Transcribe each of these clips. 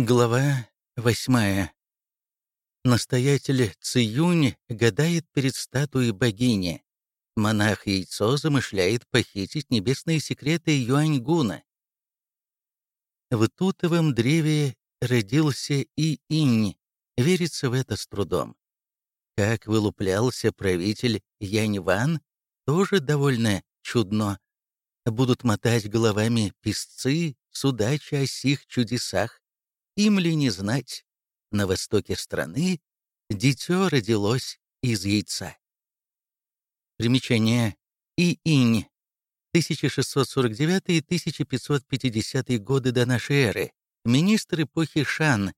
Глава восьмая. Настоятель Циюнь гадает перед статуей богини. Монах Яйцо замышляет похитить небесные секреты Юаньгуна. В тутовом древе родился и инь, верится в это с трудом. Как вылуплялся правитель Яньван, тоже довольно чудно. Будут мотать головами песцы, судачи о сих чудесах им ли не знать, на востоке страны дитё родилось из яйца. Примечание. И-инь. 1649-1550 годы до нашей эры. Министр эпохи Шан.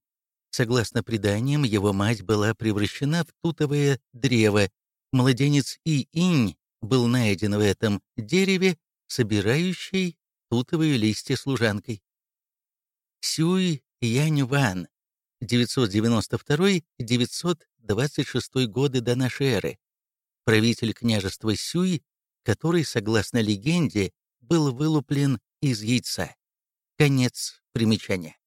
Согласно преданиям, его мать была превращена в тутовое древо. Младенец И-инь был найден в этом дереве, собирающей тутовые листья служанкой. Сюй Янь Ван, 992-926 годы до нашей эры, правитель княжества Сюй, который, согласно легенде, был вылуплен из яйца. Конец примечания.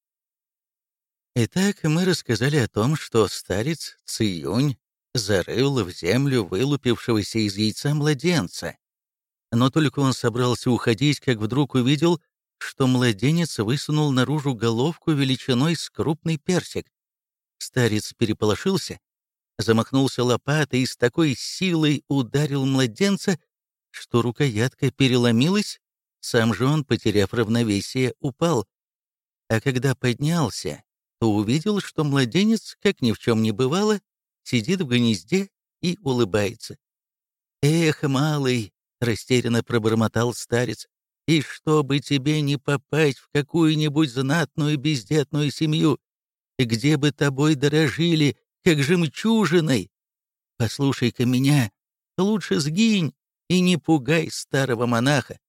Итак, мы рассказали о том, что старец Циюнь зарыл в землю вылупившегося из яйца младенца. Но только он собрался уходить, как вдруг увидел, что младенец высунул наружу головку величиной с крупный персик. Старец переполошился, замахнулся лопатой и с такой силой ударил младенца, что рукоятка переломилась, сам же он, потеряв равновесие, упал. А когда поднялся, то увидел, что младенец, как ни в чем не бывало, сидит в гнезде и улыбается. «Эх, малый!» — растерянно пробормотал старец и чтобы тебе не попасть в какую-нибудь знатную бездетную семью, где бы тобой дорожили, как жемчужиной. Послушай-ка меня, лучше сгинь и не пугай старого монаха.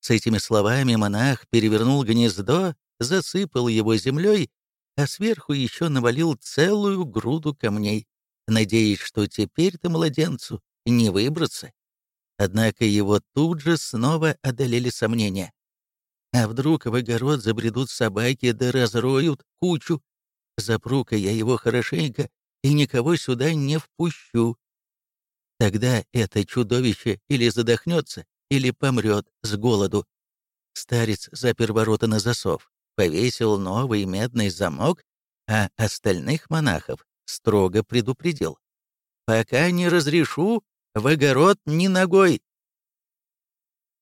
С этими словами монах перевернул гнездо, засыпал его землей, а сверху еще навалил целую груду камней, надеясь, что теперь-то младенцу не выбраться. Однако его тут же снова одолели сомнения. А вдруг в огород забредут собаки да разроют кучу? Запру-ка я его хорошенько и никого сюда не впущу. Тогда это чудовище или задохнется, или помрет с голоду. Старец запер ворота на засов, повесил новый медный замок, а остальных монахов строго предупредил. «Пока не разрешу, в огород ни ногой!»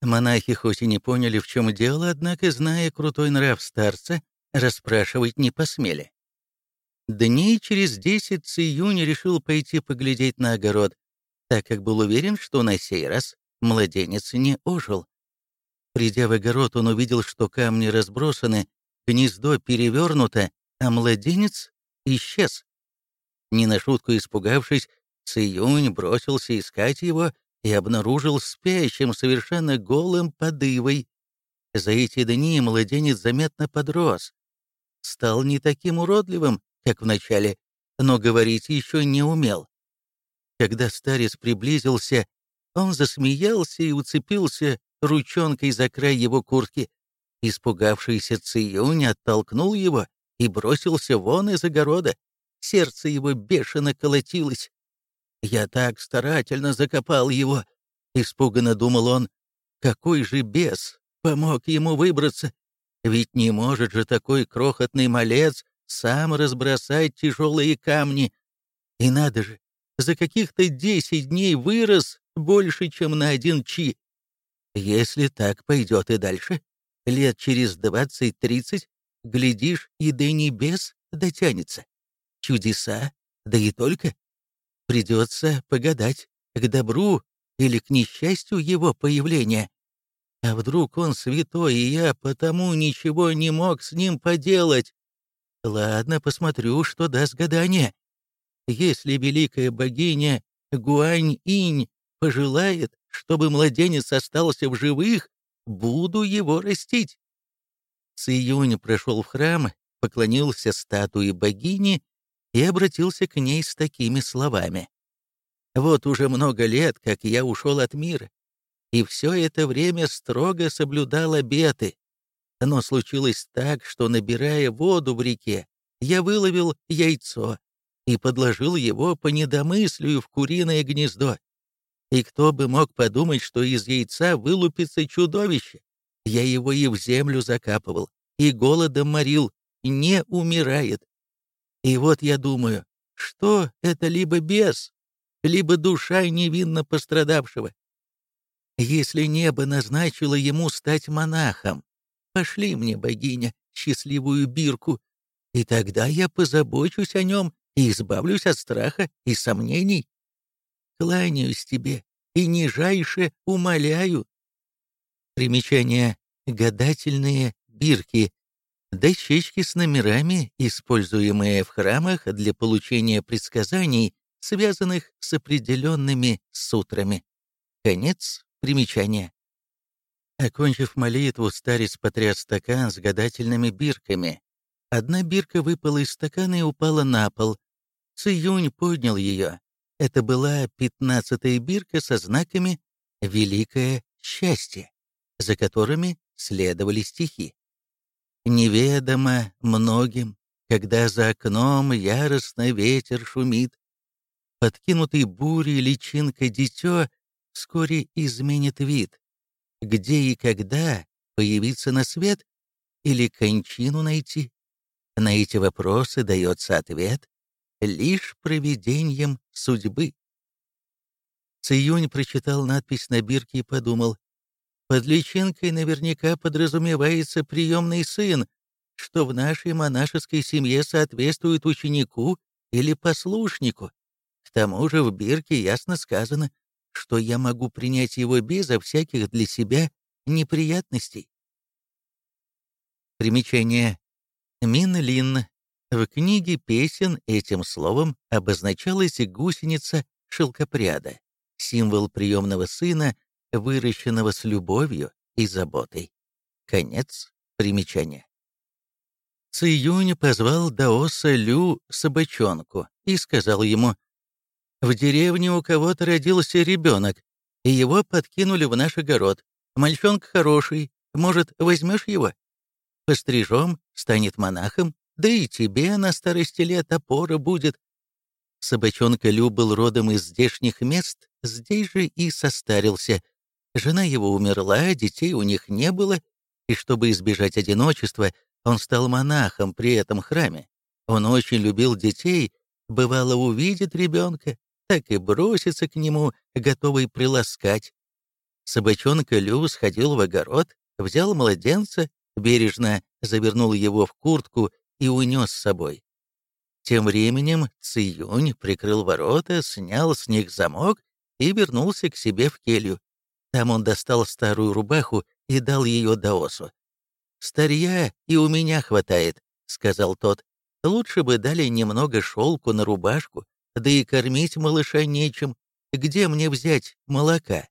Монахи хоть и не поняли, в чем дело, однако, зная крутой нрав старца, расспрашивать не посмели. Дней через десять Циюнь решил пойти поглядеть на огород, так как был уверен, что на сей раз младенец не ожил. Придя в огород, он увидел, что камни разбросаны, гнездо перевернуто, а младенец исчез. Не на шутку испугавшись, Циюнь бросился искать его и обнаружил спящим совершенно голым подывой. За эти дни младенец заметно подрос. Стал не таким уродливым, как вначале, но говорить еще не умел. Когда старец приблизился, он засмеялся и уцепился ручонкой за край его куртки. Испугавшийся Циюнь оттолкнул его и бросился вон из огорода. Сердце его бешено колотилось. Я так старательно закопал его. Испуганно думал он, какой же бес помог ему выбраться. Ведь не может же такой крохотный малец сам разбросать тяжелые камни. И надо же, за каких-то десять дней вырос больше, чем на один чи. Если так пойдет и дальше, лет через двадцать-тридцать, глядишь, и до небес дотянется. Чудеса, да и только. Придется погадать, к добру или к несчастью его появления. А вдруг он святой, и я потому ничего не мог с ним поделать? Ладно, посмотрю, что даст гадание. Если великая богиня Гуань-инь пожелает, чтобы младенец остался в живых, буду его растить. Циюнь прошел в храм, поклонился статуе богини и обратился к ней с такими словами. «Вот уже много лет, как я ушел от мира, и все это время строго соблюдал обеты. Но случилось так, что, набирая воду в реке, я выловил яйцо и подложил его по недомыслию в куриное гнездо. И кто бы мог подумать, что из яйца вылупится чудовище? Я его и в землю закапывал, и голодом морил, не умирает. И вот я думаю, что это либо бес, либо душа невинно пострадавшего. Если небо назначило ему стать монахом, пошли мне, богиня, счастливую бирку, и тогда я позабочусь о нем и избавлюсь от страха и сомнений. Кланяюсь тебе и нижайше умоляю. Примечание. Гадательные бирки. Дощечки с номерами, используемые в храмах для получения предсказаний, связанных с определенными сутрами. Конец примечания. Окончив молитву, старец потряс стакан с гадательными бирками. Одна бирка выпала из стакана и упала на пол. Циюнь поднял ее. Это была пятнадцатая бирка со знаками «Великое счастье», за которыми следовали стихи. «Неведомо многим, когда за окном яростно ветер шумит, подкинутый бурей личинка дитё вскоре изменит вид где и когда появиться на свет или кончину найти? На эти вопросы дается ответ лишь проведением судьбы. Циюнь прочитал надпись на бирке и подумал, под личинкой наверняка подразумевается приемный сын, что в нашей монашеской семье соответствует ученику или послушнику. К тому же в бирке ясно сказано, что я могу принять его безо всяких для себя неприятностей. Примечание. Мин Лин. В книге песен этим словом обозначалась гусеница шелкопряда, символ приемного сына, выращенного с любовью и заботой. Конец примечания. Циюнь позвал Даоса Лю собачонку и сказал ему, в деревне у кого-то родился ребенок, и его подкинули в наш огород. Мальчонка хороший, может, возьмешь его? Пострижем, станет монахом, да и тебе на старости лет опора будет. Собачонка Лю был родом из здешних мест, здесь же и состарился. Жена его умерла, детей у них не было, и чтобы избежать одиночества, он стал монахом при этом храме. Он очень любил детей, бывало увидит ребенка, так и бросится к нему, готовый приласкать. Собачонка Лю сходил в огород, взял младенца, бережно завернул его в куртку и унес с собой. Тем временем Циюнь прикрыл ворота, снял с них замок и вернулся к себе в келью. Там он достал старую рубаху и дал ее Даосу. «Старья и у меня хватает», — сказал тот. «Лучше бы дали немного шелку на рубашку, да и кормить малыша нечем. Где мне взять молока?»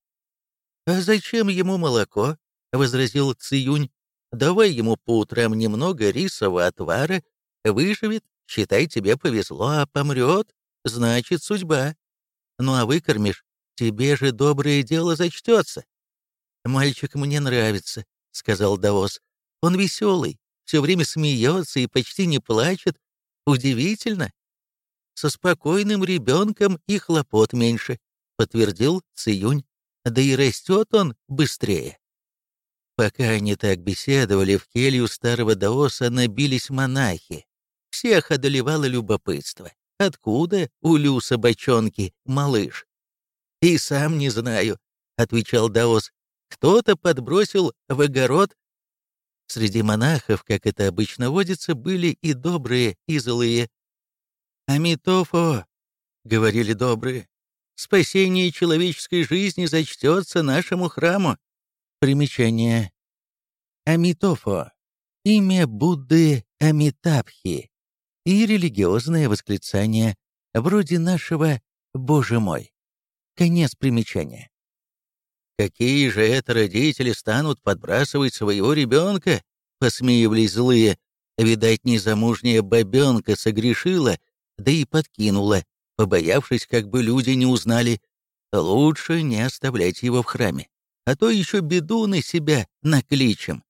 «А зачем ему молоко?» — возразил Циюнь. «Давай ему по утрам немного рисового отвара, выживет, считай, тебе повезло, а помрет, значит, судьба. Ну а выкормишь, тебе же доброе дело зачтется». «Мальчик мне нравится», — сказал Давос. «Он веселый, все время смеется и почти не плачет. Удивительно». Со спокойным ребенком и хлопот меньше, подтвердил Циюнь. Да и растет он быстрее. Пока они так беседовали, в келью старого даоса набились монахи. Всех одолевало любопытство. Откуда у Лю собачонки малыш? «И сам не знаю», — отвечал даос. «Кто-то подбросил в огород». Среди монахов, как это обычно водится, были и добрые, и злые. «Амитофо», — говорили добрые, — «спасение человеческой жизни зачтется нашему храму». Примечание. Амитофо — имя Будды Амитабхи и религиозное восклицание вроде нашего «Боже мой». Конец примечания. «Какие же это родители станут подбрасывать своего ребенка?» — посмеивались злые. «Видать, незамужняя бабенка согрешила, да и подкинула, побоявшись, как бы люди не узнали. Лучше не оставлять его в храме, а то еще беду на себя накличем.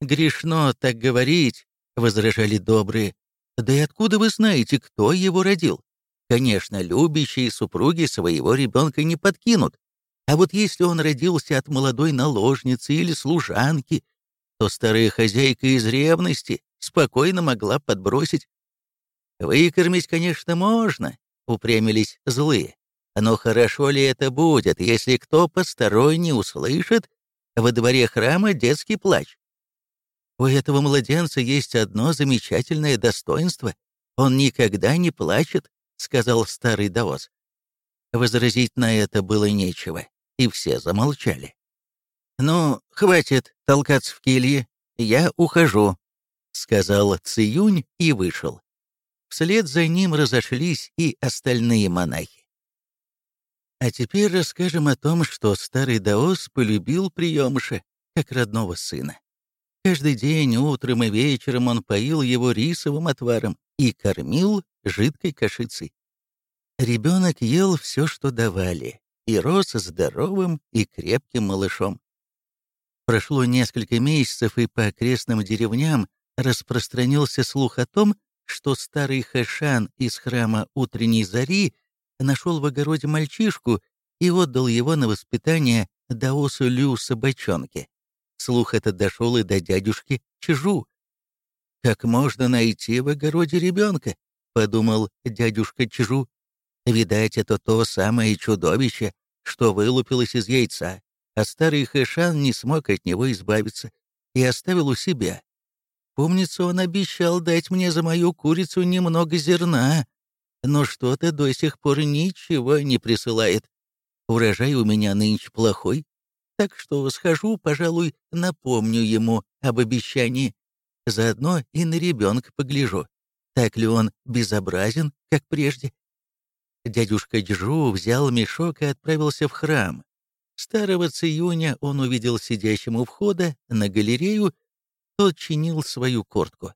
«Грешно так говорить», — возражали добрые. Да и откуда вы знаете, кто его родил? Конечно, любящие супруги своего ребенка не подкинут. А вот если он родился от молодой наложницы или служанки, то старая хозяйка из ревности спокойно могла подбросить. «Выкормить, конечно, можно», — упрямились злые. «Но хорошо ли это будет, если кто посторонний услышит во дворе храма детский плач? У этого младенца есть одно замечательное достоинство. Он никогда не плачет», — сказал старый Даос. Возразить на это было нечего, и все замолчали. «Ну, хватит толкаться в келье, я ухожу», — сказал Циюнь и вышел. Вслед за ним разошлись и остальные монахи. А теперь расскажем о том, что старый Даос полюбил приемыша, как родного сына. Каждый день, утром и вечером он поил его рисовым отваром и кормил жидкой кашицей. Ребенок ел все, что давали, и рос здоровым и крепким малышом. Прошло несколько месяцев, и по окрестным деревням распространился слух о том, что старый Хэшан из храма утренней зари нашел в огороде мальчишку и отдал его на воспитание Даосу Лю собачонке. Слух этот дошел и до дядюшки Чижу. «Как можно найти в огороде ребенка?» — подумал дядюшка Чижу. «Видать, это то самое чудовище, что вылупилось из яйца, а старый Хэшан не смог от него избавиться и оставил у себя. Помнится, он обещал дать мне за мою курицу немного зерна, но что-то до сих пор ничего не присылает. Урожай у меня нынче плохой, так что схожу, пожалуй, напомню ему об обещании. Заодно и на ребенка погляжу, так ли он безобразен, как прежде. Дядюшка Джу взял мешок и отправился в храм, Старого Циюня он увидел сидящим у входа на галерею, тот чинил свою куртку.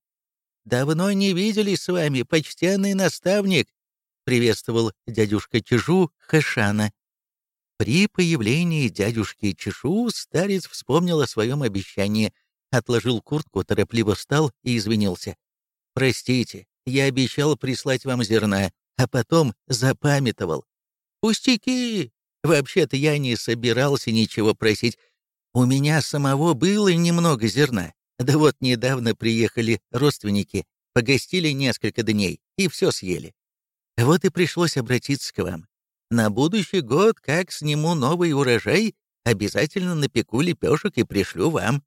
«Давно не виделись с вами, почтенный наставник!» — приветствовал дядюшка Чижу Хэшана. При появлении дядюшки Чишу старец вспомнил о своем обещании, отложил куртку, торопливо встал и извинился. «Простите, я обещал прислать вам зерна, а потом запамятовал». «Пустяки!» Вообще-то я не собирался ничего просить. У меня самого было немного зерна. Да вот недавно приехали родственники, погостили несколько дней и все съели. Вот и пришлось обратиться к вам. На будущий год, как сниму новый урожай, обязательно напеку лепешек и пришлю вам.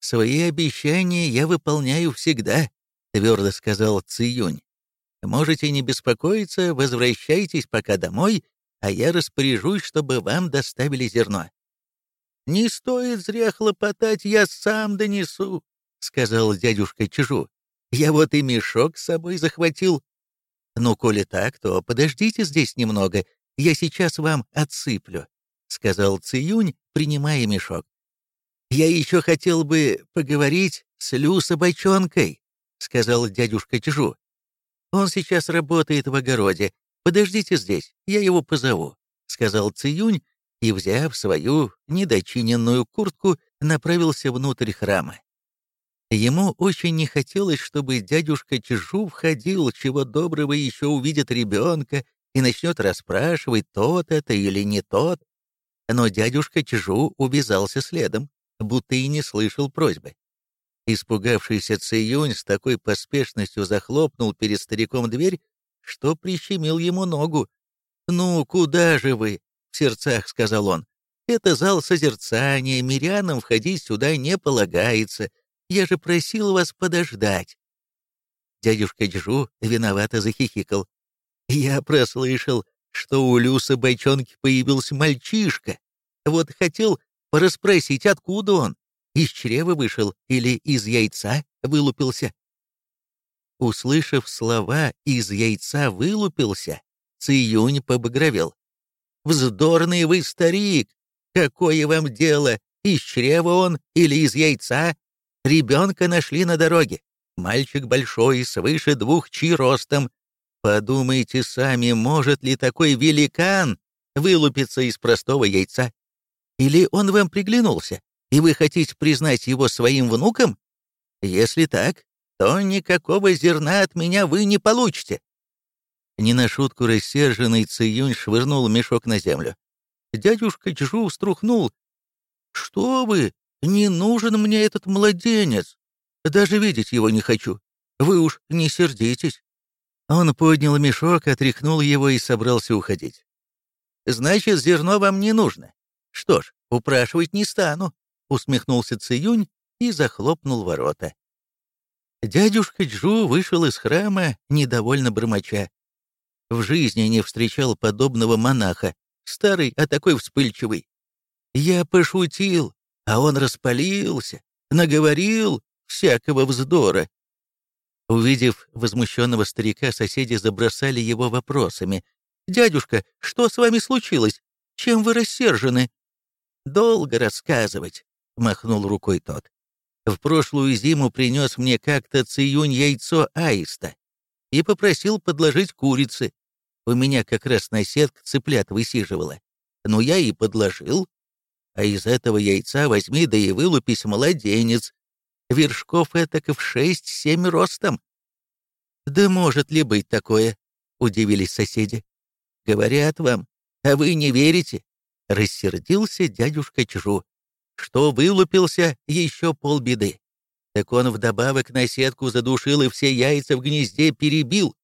Свои обещания я выполняю всегда, твердо сказал Циюнь. Можете не беспокоиться, возвращайтесь пока домой а я распоряжусь, чтобы вам доставили зерно». «Не стоит зря хлопотать, я сам донесу», — сказал дядюшка Чижу. «Я вот и мешок с собой захватил». «Ну, коли так, то подождите здесь немного, я сейчас вам отсыплю», — сказал Циюнь, принимая мешок. «Я еще хотел бы поговорить с Лю собачонкой», — сказал дядюшка Чижу. «Он сейчас работает в огороде, «Подождите здесь, я его позову», — сказал Циюнь и, взяв свою недочиненную куртку, направился внутрь храма. Ему очень не хотелось, чтобы дядюшка Чижу входил, чего доброго еще увидит ребенка и начнет расспрашивать, тот это или не тот. Но дядюшка Чижу увязался следом, будто и не слышал просьбы. Испугавшийся Циюнь с такой поспешностью захлопнул перед стариком дверь, что прищемил ему ногу. «Ну, куда же вы?» — в сердцах сказал он. «Это зал созерцания, мирянам входить сюда не полагается. Я же просил вас подождать». Дядюшка Джу виновато захихикал. «Я прослышал, что у Люса Бойчонки появился мальчишка. Вот хотел порасспросить, откуда он. Из чрева вышел или из яйца вылупился?» Услышав слова «из яйца вылупился», Циюнь побагровел. «Вздорный вы старик! Какое вам дело, из чрева он или из яйца? Ребенка нашли на дороге. Мальчик большой, свыше двух чи ростом. Подумайте сами, может ли такой великан вылупиться из простого яйца? Или он вам приглянулся, и вы хотите признать его своим внуком? Если так, то никакого зерна от меня вы не получите. Не на шутку рассерженный Циюнь швырнул мешок на землю. Дядюшка Чжу струхнул. «Что вы? Не нужен мне этот младенец. Даже видеть его не хочу. Вы уж не сердитесь». Он поднял мешок, отряхнул его и собрался уходить. «Значит, зерно вам не нужно. Что ж, упрашивать не стану», — усмехнулся Циюнь и захлопнул ворота. Дядюшка Джу вышел из храма, недовольно бормоча. В жизни не встречал подобного монаха, старый, а такой вспыльчивый. Я пошутил, а он распалился, наговорил всякого вздора. Увидев возмущенного старика, соседи забросали его вопросами. «Дядюшка, что с вами случилось? Чем вы рассержены?» «Долго рассказывать», — махнул рукой тот. В прошлую зиму принес мне как-то циюнь яйцо аиста и попросил подложить курицы. У меня как раз наседка цыплят высиживала. Ну, я и подложил. А из этого яйца возьми да и вылупись младенец. Вершков этак в шесть-семь ростом. «Да может ли быть такое?» — удивились соседи. «Говорят вам, а вы не верите?» — рассердился дядюшка Чжу что вылупился еще полбеды. Так он вдобавок на сетку задушил и все яйца в гнезде перебил.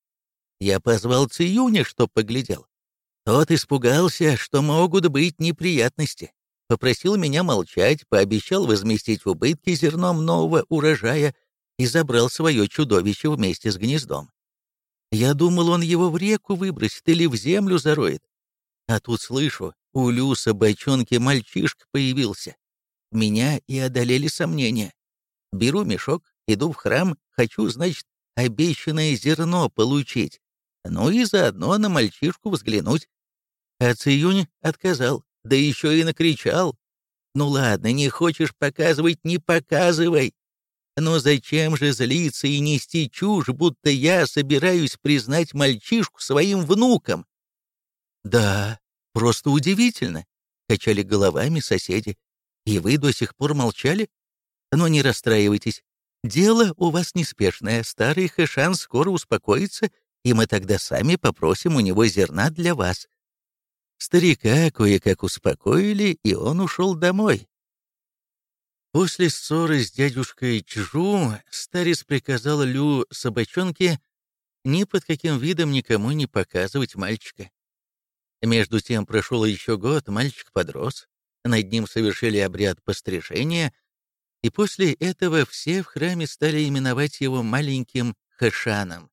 Я позвал Циюня, чтоб поглядел. Тот испугался, что могут быть неприятности. Попросил меня молчать, пообещал возместить убытки зерном нового урожая и забрал свое чудовище вместе с гнездом. Я думал, он его в реку выбросит или в землю зароет. А тут слышу, у Люса бочонки мальчишка появился. Меня и одолели сомнения. Беру мешок, иду в храм, хочу, значит, обещанное зерно получить. Ну и заодно на мальчишку взглянуть. А Циюнь отказал, да еще и накричал. «Ну ладно, не хочешь показывать, не показывай. Но зачем же злиться и нести чушь, будто я собираюсь признать мальчишку своим внуком?» «Да, просто удивительно», — качали головами соседи. И вы до сих пор молчали? Но не расстраивайтесь. Дело у вас неспешное, старый Хэшан скоро успокоится, и мы тогда сами попросим у него зерна для вас». Старика кое-как успокоили, и он ушел домой. После ссоры с дядюшкой Чжу старец приказал Лю собачонке ни под каким видом никому не показывать мальчика. Между тем прошел еще год, мальчик подрос, над ним совершили обряд пострижения, и после этого все в храме стали именовать его маленьким Хэшаном.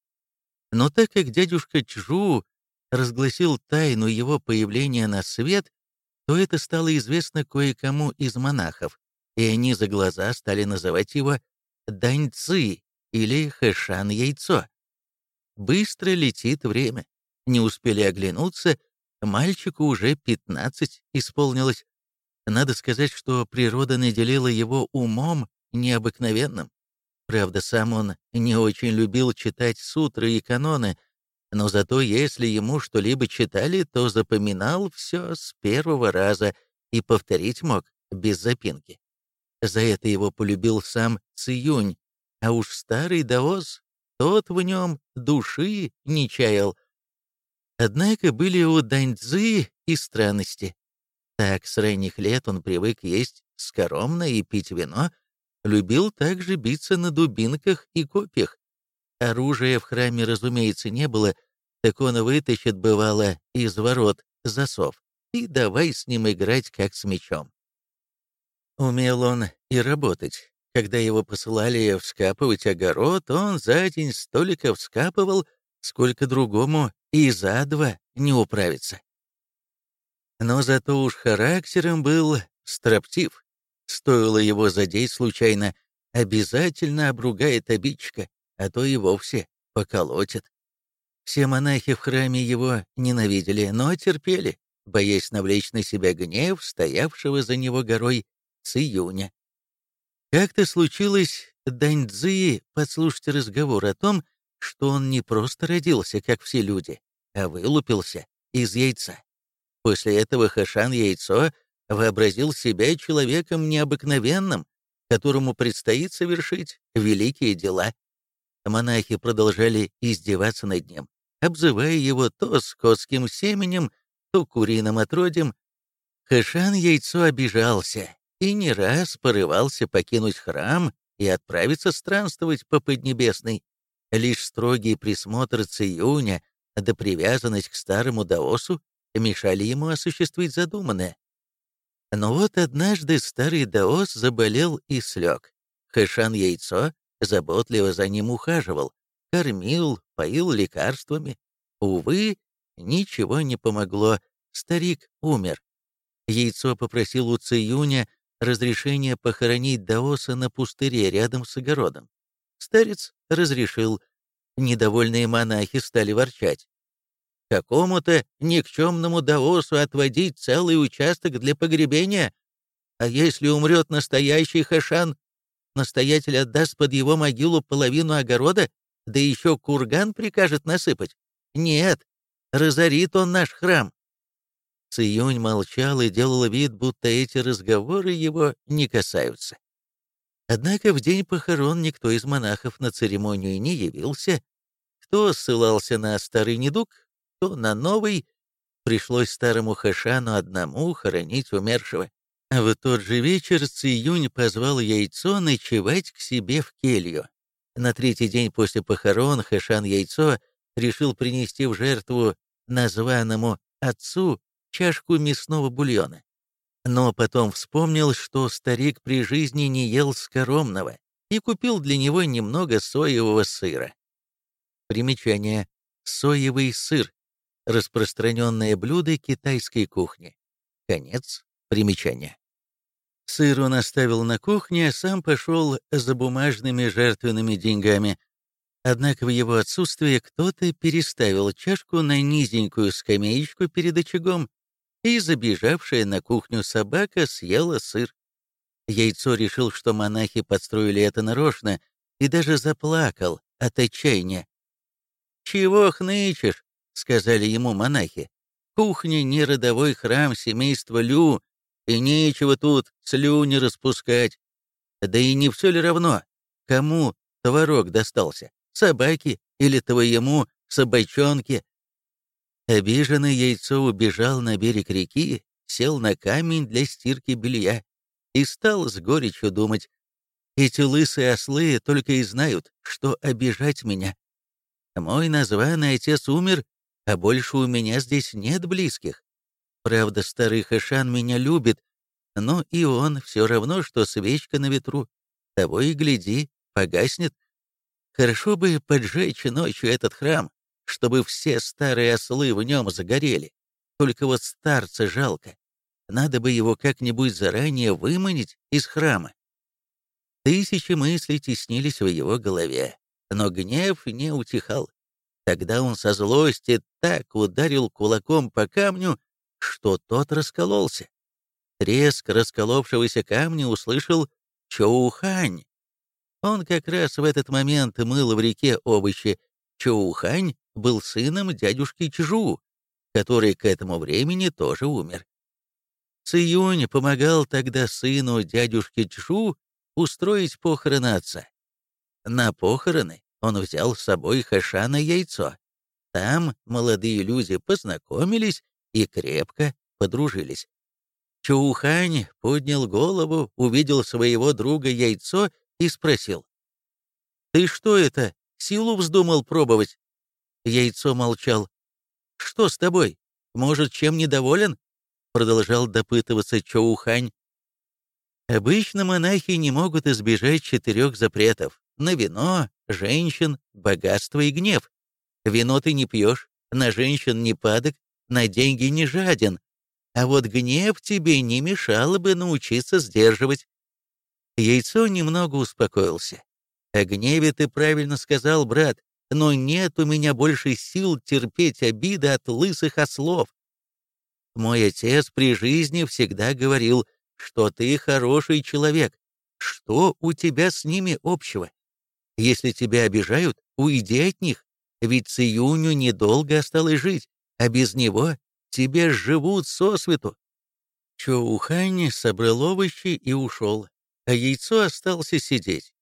Но так как дядюшка Чжу разгласил тайну его появления на свет, то это стало известно кое-кому из монахов, и они за глаза стали называть его Даньцы или Хэшан-яйцо. Быстро летит время. Не успели оглянуться, мальчику уже пятнадцать исполнилось. Надо сказать, что природа наделила его умом необыкновенным. Правда, сам он не очень любил читать сутры и каноны, но зато если ему что-либо читали, то запоминал все с первого раза и повторить мог без запинки. За это его полюбил сам Циюнь, а уж старый Даос, тот в нем души не чаял. Однако были у Даньцзы и странности. Так, с ранних лет он привык есть скоромно и пить вино, любил также биться на дубинках и копьях. Оружия в храме, разумеется, не было, так он вытащит, бывало, из ворот засов и давай с ним играть, как с мечом. Умел он и работать. Когда его посылали вскапывать огород, он за день столько вскапывал, сколько другому и за два не управится. Но зато уж характером был строптив. Стоило его задеть случайно, обязательно обругает обидчика, а то и вовсе поколотит. Все монахи в храме его ненавидели, но терпели, боясь навлечь на себя гнев стоявшего за него горой Циюня. Как-то случилось Даньцзии подслушать разговор о том, что он не просто родился, как все люди, а вылупился из яйца. После этого Хашан Яйцо вообразил себя человеком необыкновенным, которому предстоит совершить великие дела. Монахи продолжали издеваться над ним, обзывая его то скотским семенем, то куриным отродьем. Хэшан яйцо обижался и не раз порывался покинуть храм и отправиться странствовать по Поднебесной. Лишь строгий присмотр Циюня да привязанность к старому Даосу мешали ему осуществить задуманное. Но вот однажды старый Даос заболел и слег. Хэшан Яйцо заботливо за ним ухаживал, кормил, поил лекарствами. Увы, ничего не помогло, старик умер. Яйцо попросил у Циюня разрешения похоронить Даоса на пустыре рядом с огородом. Старец разрешил. Недовольные монахи стали ворчать. Какому-то никчемному Даосу отводить целый участок для погребения? А если умрет настоящий Хашан, настоятель отдаст под его могилу половину огорода, да еще курган прикажет насыпать? Нет, разорит он наш храм. Циюнь молчал и делал вид, будто эти разговоры его не касаются. Однако в день похорон никто из монахов на церемонию не явился. Кто ссылался на старый недуг, то на новый. Пришлось старому Хашану одному хоронить умершего. А в тот же вечер Циюнь позвал Яйцо ночевать к себе в келью. На третий день после похорон Хашан Яйцо решил принести в жертву названному отцу чашку мясного бульона. Но потом вспомнил, что старик при жизни не ел скоромного и купил для него немного соевого сыра. Примечание. Соевый сыр – распространенное блюдо китайской кухни. Конец примечания. Сыр он оставил на кухне, а сам пошел за бумажными жертвенными деньгами. Однако в его отсутствие кто-то переставил чашку на низенькую скамеечку перед очагом, и забежавшая на кухню собака съела сыр. Яйцо решил, что монахи подстроили это нарочно, и даже заплакал от отчаяния. «Чего хнычешь?» — сказали ему монахи. «Кухня — не родовой храм семейства Лю, и нечего тут слюни распускать. Да и не все ли равно, кому творог достался, собаке или твоему собачонке?» Обиженный яйцо убежал на берег реки, сел на камень для стирки белья и стал с горечью думать, «Эти лысые ослы только и знают, что обижать меня. Мой названный отец умер, а больше у меня здесь нет близких. Правда, старый Хашан меня любит, но и он все равно, что свечка на ветру. Того и гляди, погаснет. Хорошо бы поджечь ночью этот храм, чтобы все старые ослы в нем загорели. Только вот старца жалко. Надо бы его как-нибудь заранее выманить из храма. Тысячи мыслей теснились в его голове но гнев не утихал. Тогда он со злости так ударил кулаком по камню, что тот раскололся. Треск расколовшегося камня услышал Чоухань. Он как раз в этот момент мыл в реке овощи. Чоухань был сыном дядюшки Чжу, который к этому времени тоже умер. Циюнь помогал тогда сыну дядюшки Чжу устроить похороны отца. На похороны он взял с собой Хашана яйцо. Там молодые люди познакомились и крепко подружились. Чаухань поднял голову, увидел своего друга яйцо и спросил. «Ты что это, силу вздумал пробовать?» Яйцо молчал. «Что с тобой? Может, чем недоволен?» Продолжал допытываться Чоухань. Обычно монахи не могут избежать четырех запретов на вино, женщин, богатство и гнев. Вино ты не пьешь, на женщин не падок, на деньги не жаден. А вот гнев тебе не мешало бы научиться сдерживать. Яйцо немного успокоился. О гневе ты правильно сказал, брат, но нет у меня больше сил терпеть обиды от лысых ослов. Мой отец при жизни всегда говорил, что ты хороший человек. Что у тебя с ними общего? Если тебя обижают, уйди от них, ведь Циюню недолго осталось жить, а без него тебя живут сосвету. Чоухань собрал овощи и ушел, а яйцо остался сидеть.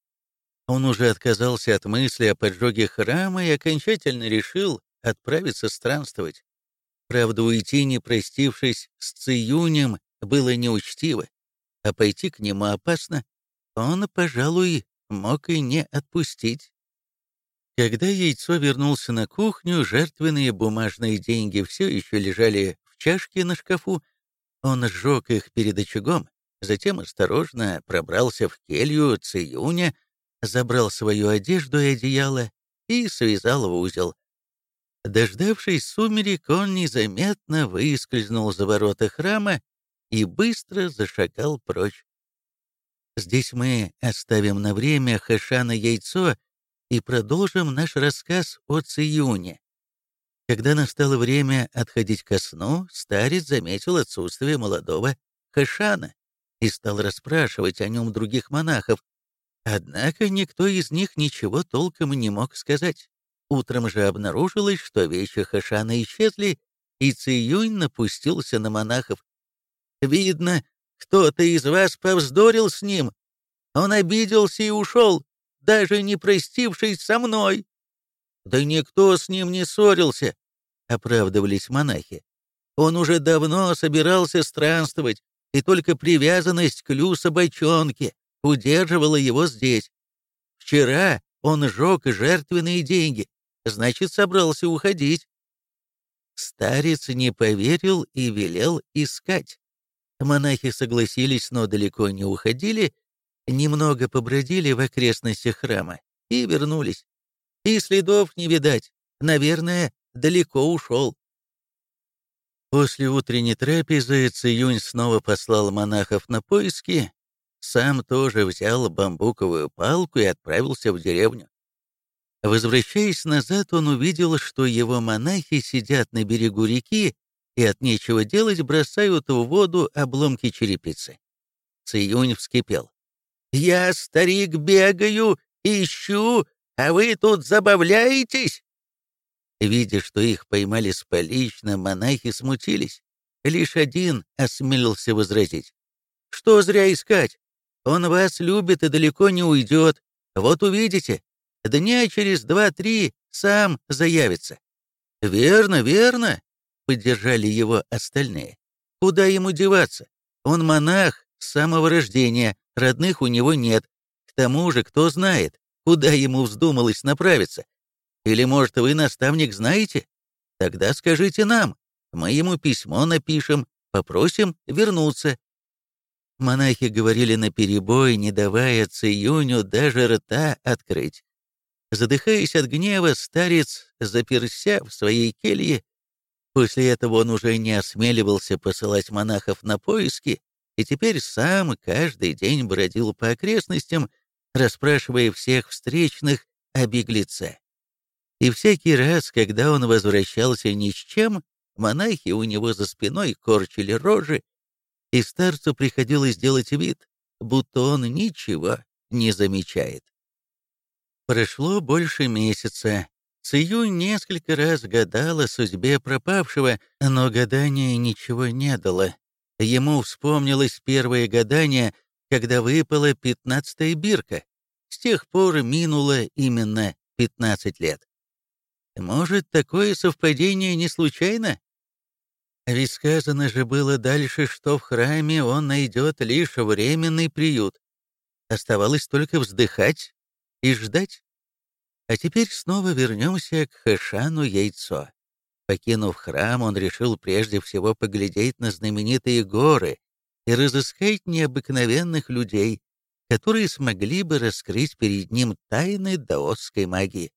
Он уже отказался от мысли о поджоге храма и окончательно решил отправиться странствовать. Правда, уйти, не простившись с Циюнем, было неучтиво, а пойти к нему опасно. Он, пожалуй, мог и не отпустить. Когда яйцо вернулся на кухню, жертвенные бумажные деньги все еще лежали в чашке на шкафу. Он сжег их перед очагом, затем осторожно пробрался в келью Циюня, забрал свою одежду и одеяло и связал в узел. Дождавшись сумерек, он незаметно выскользнул за ворота храма и быстро зашагал прочь. Здесь мы оставим на время Хэшана яйцо и продолжим наш рассказ о Циюне. Когда настало время отходить ко сну, старец заметил отсутствие молодого Хэшана и стал расспрашивать о нем других монахов, однако никто из них ничего толком не мог сказать. Утром же обнаружилось, что вещи Хэшана исчезли, и Циюнь напустился на монахов. «Видно, кто-то из вас повздорил с ним. Он обиделся и ушел, даже не простившись со мной». «Да никто с ним не ссорился», — оправдывались монахи. «Он уже давно собирался странствовать, и только привязанность к Лю собачонке удерживала его здесь. Вчера он сжег жертвенные деньги, значит, собрался уходить. Старец не поверил и велел искать. Монахи согласились, но далеко не уходили, немного побродили в окрестностях храма и вернулись. И следов не видать, наверное, далеко ушел. После утренней трапезы Циюнь снова послал монахов на поиски, сам тоже взял бамбуковую палку и отправился в деревню. Возвращаясь назад, он увидел, что его монахи сидят на берегу реки и от нечего делать бросают в воду обломки черепицы. Циюнь вскипел. «Я, старик, бегаю, ищу, а вы тут забавляетесь?» Видя, что их поймали с поличным, монахи смутились. Лишь один осмелился возразить. «Что зря искать? Он вас любит и далеко не уйдет. Вот увидите, Дня через два-три сам заявится. «Верно, верно», — поддержали его остальные. «Куда ему деваться? Он монах с самого рождения, родных у него нет. К тому же, кто знает, куда ему вздумалось направиться? Или, может, вы, наставник, знаете? Тогда скажите нам, мы ему письмо напишем, попросим вернуться». Монахи говорили наперебой, не давая Циюню даже рта открыть. Задыхаясь от гнева, старец заперся в своей келье. После этого он уже не осмеливался посылать монахов на поиски, и теперь сам каждый день бродил по окрестностям, расспрашивая всех встречных о беглеце. И всякий раз, когда он возвращался ни с чем, монахи у него за спиной корчили рожи, и старцу приходилось делать вид, будто он ничего не замечает. Прошло больше месяца. Цию несколько раз гадала судьбе пропавшего, но гадание ничего не дало. Ему вспомнилось первое гадание, когда выпала пятнадцатая бирка. С тех пор минуло именно пятнадцать лет. Может, такое совпадение не случайно? Ведь сказано же было дальше, что в храме он найдет лишь временный приют. Оставалось только вздыхать и ждать. А теперь снова вернемся к Хэшану Яйцо. Покинув храм, он решил прежде всего поглядеть на знаменитые горы и разыскать необыкновенных людей, которые смогли бы раскрыть перед ним тайны даосской магии.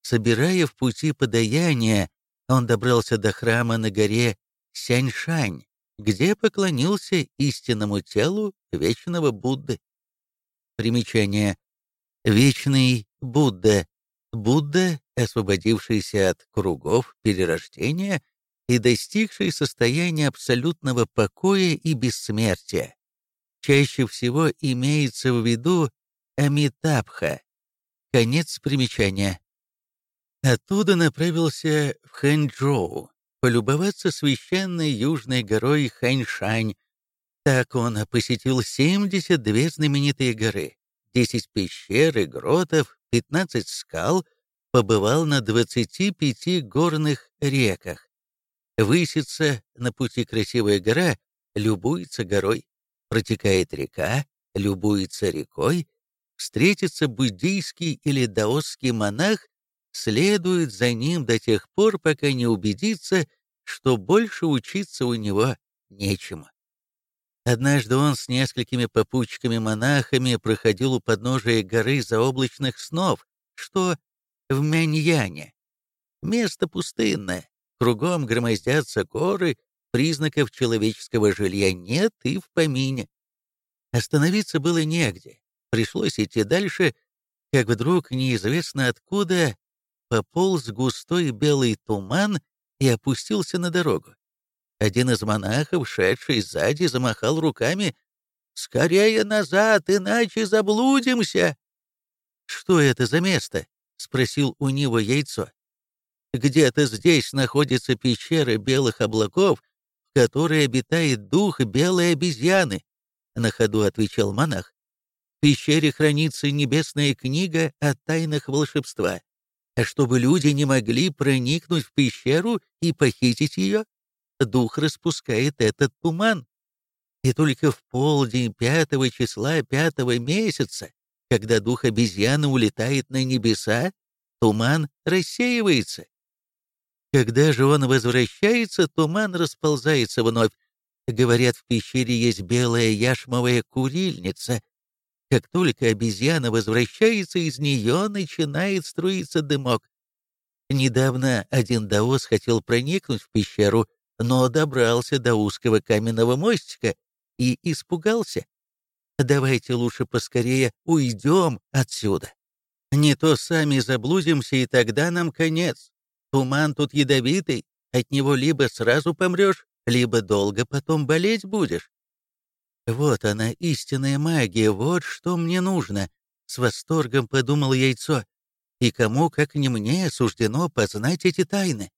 Собирая в пути подаяния, он добрался до храма на горе Сяньшань, где поклонился истинному телу вечного Будды. Примечание. Вечный Будда. Будда, освободившийся от кругов перерождения и достигший состояния абсолютного покоя и бессмертия. Чаще всего имеется в виду Амитабха. Конец примечания. Оттуда направился в Хэнчжоу, полюбоваться священной южной горой Ханьшань. Так он посетил 72 знаменитые горы, 10 пещер и гротов, 15 скал, побывал на 25 горных реках. Высится на пути красивая гора, любуется горой. Протекает река, любуется рекой. Встретится буддийский или даосский монах, следует за ним до тех пор, пока не убедится, что больше учиться у него нечему. Однажды он с несколькими попутчиками-монахами проходил у подножия горы заоблачных снов, что в Мяньяне. Место пустынное, кругом громоздятся горы, признаков человеческого жилья нет и в помине. Остановиться было негде, пришлось идти дальше, как вдруг неизвестно откуда пополз густой белый туман и опустился на дорогу. Один из монахов, шедший сзади, замахал руками. «Скорее назад, иначе заблудимся!» «Что это за место?» — спросил у него яйцо. «Где-то здесь находится пещера белых облаков, в которой обитает дух белой обезьяны», — на ходу отвечал монах. «В пещере хранится небесная книга о тайнах волшебства. А чтобы люди не могли проникнуть в пещеру и похитить ее, дух распускает этот туман. И только в полдень пятого числа пятого месяца, когда дух обезьяны улетает на небеса, туман рассеивается. Когда же он возвращается, туман расползается вновь. Говорят, в пещере есть белая яшмовая курильница. Как только обезьяна возвращается, из нее начинает струиться дымок. Недавно один даос хотел проникнуть в пещеру, но добрался до узкого каменного мостика и испугался. Давайте лучше поскорее уйдем отсюда. Не то сами заблудимся, и тогда нам конец. Туман тут ядовитый, от него либо сразу помрешь, либо долго потом болеть будешь. Вот она, истинная магия, вот что мне нужно. С восторгом подумал яйцо. И кому, как не мне, суждено познать эти тайны.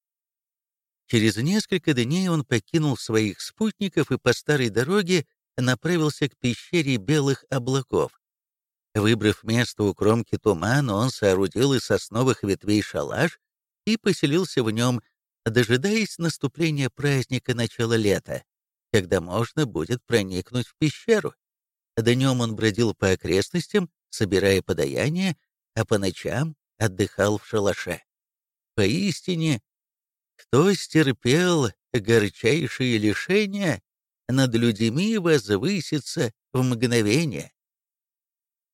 Через несколько дней он покинул своих спутников и по старой дороге направился к пещере белых облаков. Выбрав место у кромки тумана, он соорудил из сосновых ветвей шалаш и поселился в нем, дожидаясь наступления праздника начала лета, когда можно будет проникнуть в пещеру. Днем он бродил по окрестностям, собирая подаяние, а по ночам отдыхал в шалаше. Поистине, кто стерпел горчайшие лишения, над людьми возвысится в мгновение.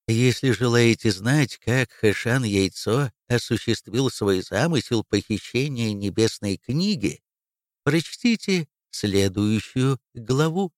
Если желаете знать, как Хэшан Яйцо осуществил свой замысел похищения небесной книги, прочтите следующую главу.